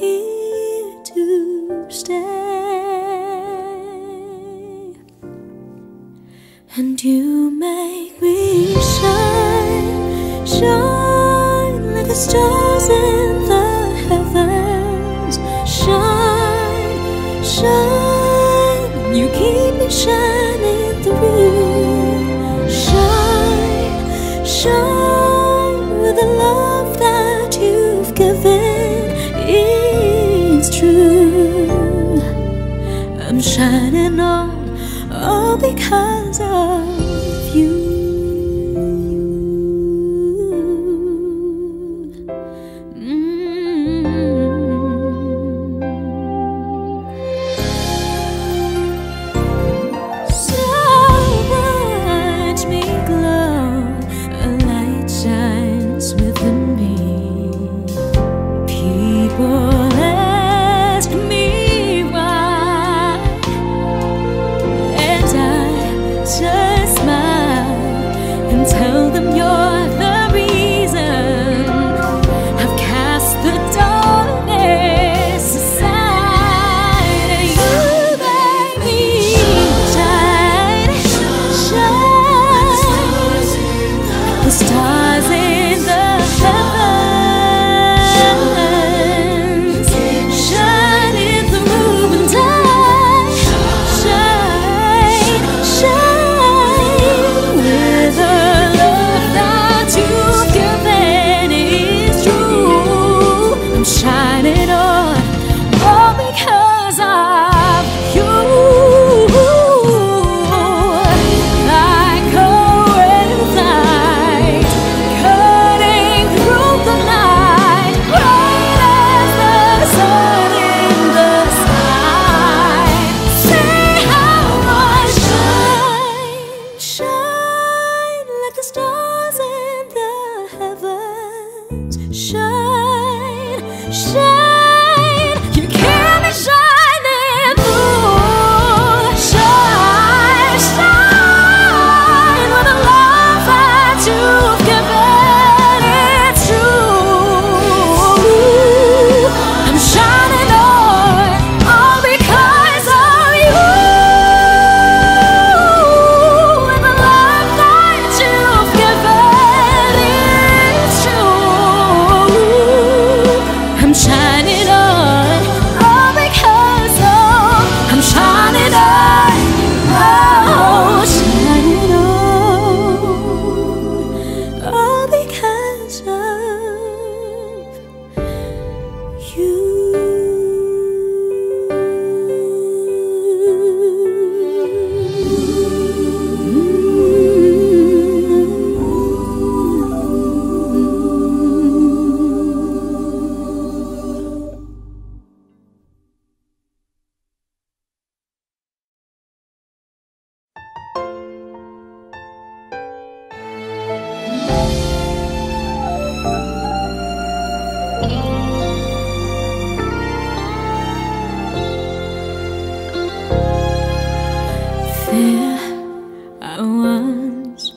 here to stay, and you make me shine, shine like the stars in the heavens, shine, shine, you keep me shining. shining on all because of you. Stop. 谁 you